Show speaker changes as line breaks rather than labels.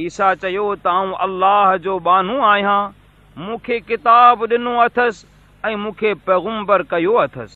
ايسا چيو ته آئون الله جو بانو آهيان. مون کي ڪتاب ڏنو اٿس ۽ مون کي پيگمبر ڪيو اٿس.